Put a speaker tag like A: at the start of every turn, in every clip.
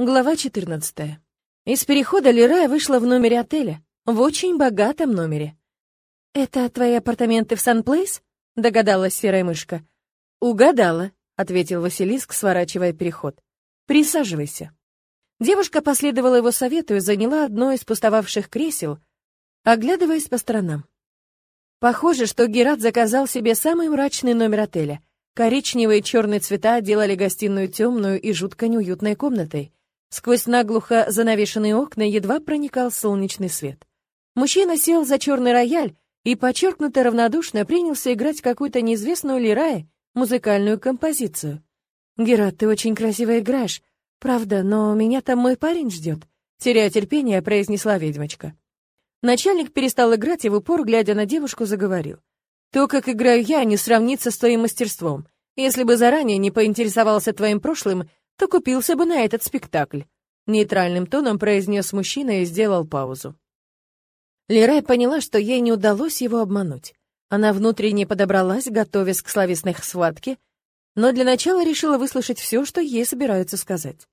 A: Глава 14. Из перехода Лерая вышла в номере отеля, в очень богатом номере. «Это твои апартаменты в Сан-Плейс?» — догадалась серая мышка. «Угадала», — ответил Василиск, сворачивая переход. «Присаживайся». Девушка последовала его совету и заняла одно из пустовавших кресел, оглядываясь по сторонам. Похоже, что Герат заказал себе самый мрачный номер отеля. Коричневые и черные цвета делали гостиную темную и жутко неуютной комнатой. Сквозь наглухо занавешенные окна едва проникал солнечный свет. Мужчина сел за черный рояль и подчеркнуто равнодушно принялся играть какую-то неизвестную Лирае музыкальную композицию. «Герат, ты очень красиво играешь. Правда, но меня там мой парень ждет», — теряя терпение, произнесла ведьмочка. Начальник перестал играть и в упор, глядя на девушку, заговорил. «То, как играю я, не сравнится с твоим мастерством. Если бы заранее не поинтересовался твоим прошлым, то купился бы на этот спектакль», — нейтральным тоном произнес мужчина и сделал паузу. Лерай поняла, что ей не удалось его обмануть. Она внутренне подобралась, готовясь к словесной схватке, но для начала решила выслушать все, что ей собираются сказать.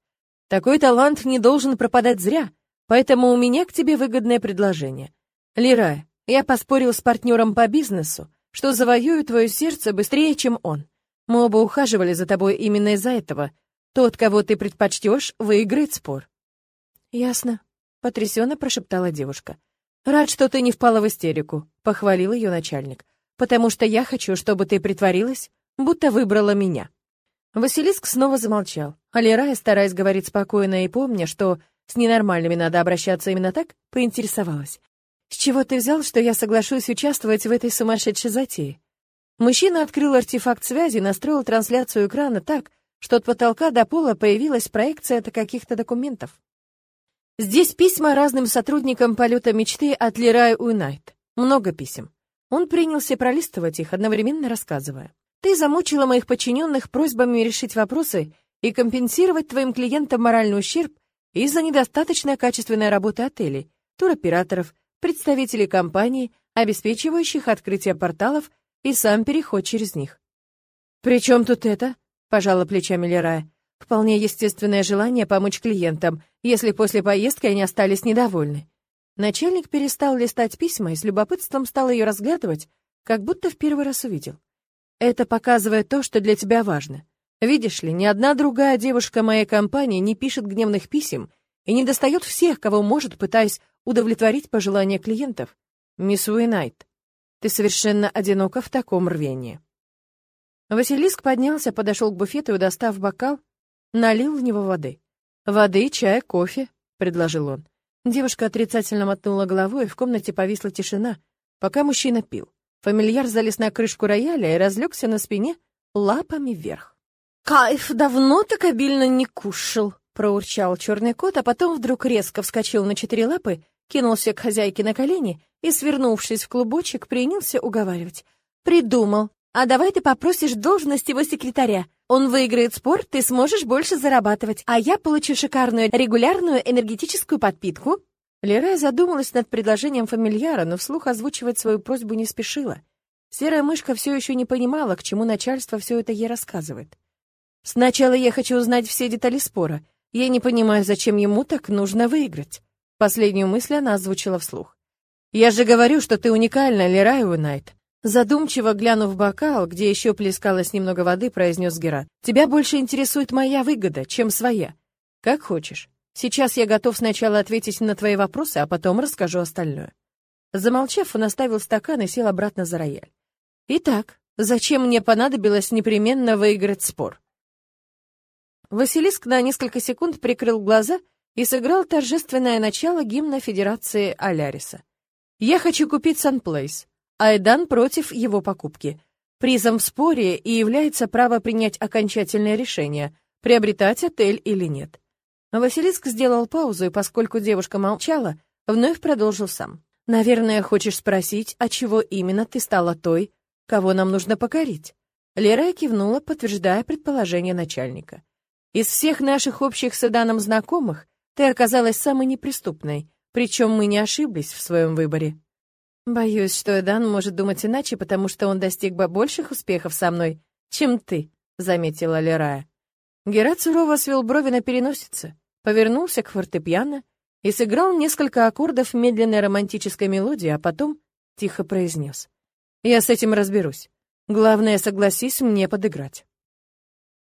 A: «Такой талант не должен пропадать зря, поэтому у меня к тебе выгодное предложение. Лерай, я поспорил с партнером по бизнесу, что завоюю твое сердце быстрее, чем он. Мы оба ухаживали за тобой именно из-за этого — тот, кого ты предпочтешь, выиграет спор. Ясно, потрясенно прошептала девушка. Рад, что ты не впала в истерику, похвалил ее начальник. Потому что я хочу, чтобы ты притворилась, будто выбрала меня. Василиск снова замолчал, а Лерая, стараясь говорить спокойно и помня, что с ненормальными надо обращаться именно так, поинтересовалась. «С чего ты взял, что я соглашусь участвовать в этой сумасшедшей затее?» Мужчина открыл артефакт связи и настроил трансляцию экрана так, что от потолка до пола появилась проекция каких-то документов. Здесь письма разным сотрудникам полета мечты от Лерай Уинайт. Много писем. Он принялся пролистывать их, одновременно рассказывая. «Ты замучила моих подчиненных просьбами решить вопросы и компенсировать твоим клиентам моральный ущерб из-за недостаточно качественной работы отелей, туроператоров, представителей компаний, обеспечивающих открытие порталов и сам переход через них. «При чем тут это?» — пожала плечами Лерая. «Вполне естественное желание помочь клиентам, если после поездки они остались недовольны». Начальник перестал листать письма и с любопытством стал ее разглядывать, как будто в первый раз увидел. «Это показывает то, что для тебя важно. Видишь ли, ни одна другая девушка моей компании не пишет гневных писем и не достает всех, кого может, пытаясь удовлетворить пожелания клиентов. Мисс Уинайт, ты совершенно одинока в таком рвении». Василиск поднялся, подошел к буфету и, достав бокал, налил в него воды. «Воды, чай, кофе», — предложил он. Девушка отрицательно мотнула головой, и в комнате повисла тишина, пока мужчина пил. Фамильяр залез на крышку рояля и разлегся на спине лапами вверх. «Кайф, давно так обильно не кушал», — проурчал черный кот, а потом вдруг резко вскочил на четыре лапы, кинулся к хозяйке на колени и, свернувшись в клубочек, принялся уговаривать. «Придумал. А давай ты попросишь должность его секретаря. Он выиграет спор, ты сможешь больше зарабатывать, а я получу шикарную регулярную энергетическую подпитку». Лерая задумалась над предложением фамильяра, но вслух озвучивать свою просьбу не спешила. Серая мышка все еще не понимала, к чему начальство все это ей рассказывает. «Сначала я хочу узнать все детали спора. Я не понимаю, зачем ему так нужно выиграть». Последнюю мысль она озвучила вслух. «Я же говорю, что ты уникальна, Лерая Уинайт. Задумчиво глянув в бокал, где еще плескалось немного воды, произнес Герат. «Тебя больше интересует моя выгода, чем своя. Как хочешь. Сейчас я готов сначала ответить на твои вопросы, а потом расскажу остальное». Замолчав, он оставил стакан и сел обратно за рояль. «Итак, зачем мне понадобилось непременно выиграть спор?» Василиск на несколько секунд прикрыл глаза и сыграл торжественное начало гимна Федерации Аляриса. «Я хочу купить Санплейс. Айдан против его покупки. Призом в споре и является право принять окончательное решение, приобретать отель или нет. Василиск сделал паузу, и поскольку девушка молчала, вновь продолжил сам. «Наверное, хочешь спросить, от чего именно ты стала той, кого нам нужно покорить?» Лера кивнула, подтверждая предположение начальника. «Из всех наших общих с Эданом знакомых ты оказалась самой неприступной, причем мы не ошиблись в своем выборе». Боюсь, что Эдан может думать иначе, потому что он достиг бы больших успехов со мной, чем ты, заметила Лерая. Герат сурово свел брови на переносице. повернулся к фортепиано и сыграл несколько аккордов медленной романтической мелодии, а потом тихо произнес. «Я с этим разберусь. Главное, согласись мне подыграть».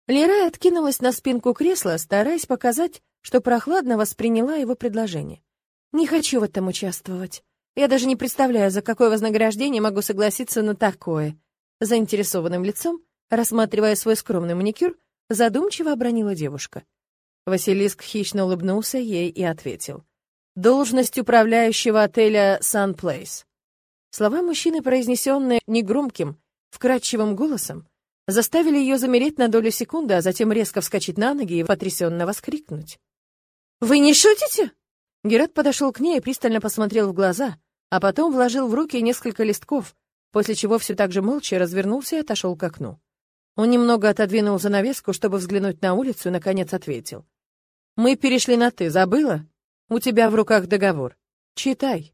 A: Лерай откинулась на спинку кресла, стараясь показать, что прохладно восприняла его предложение. «Не хочу в этом участвовать. Я даже не представляю, за какое вознаграждение могу согласиться на такое». Заинтересованным лицом, рассматривая свой скромный маникюр, задумчиво обронила девушка. Василиск хищно улыбнулся ей и ответил. «Должность управляющего отеля Sun Place». Слова мужчины, произнесенные негромким, вкрадчивым голосом, заставили ее замереть на долю секунды, а затем резко вскочить на ноги и потрясенно воскликнуть. «Вы не шутите?» Герат подошел к ней и пристально посмотрел в глаза, а потом вложил в руки несколько листков, после чего все так же молча развернулся и отошел к окну. Он немного отодвинул занавеску, чтобы взглянуть на улицу, и, наконец, ответил. «Мы перешли на «ты», забыла? У тебя в руках договор. Читай».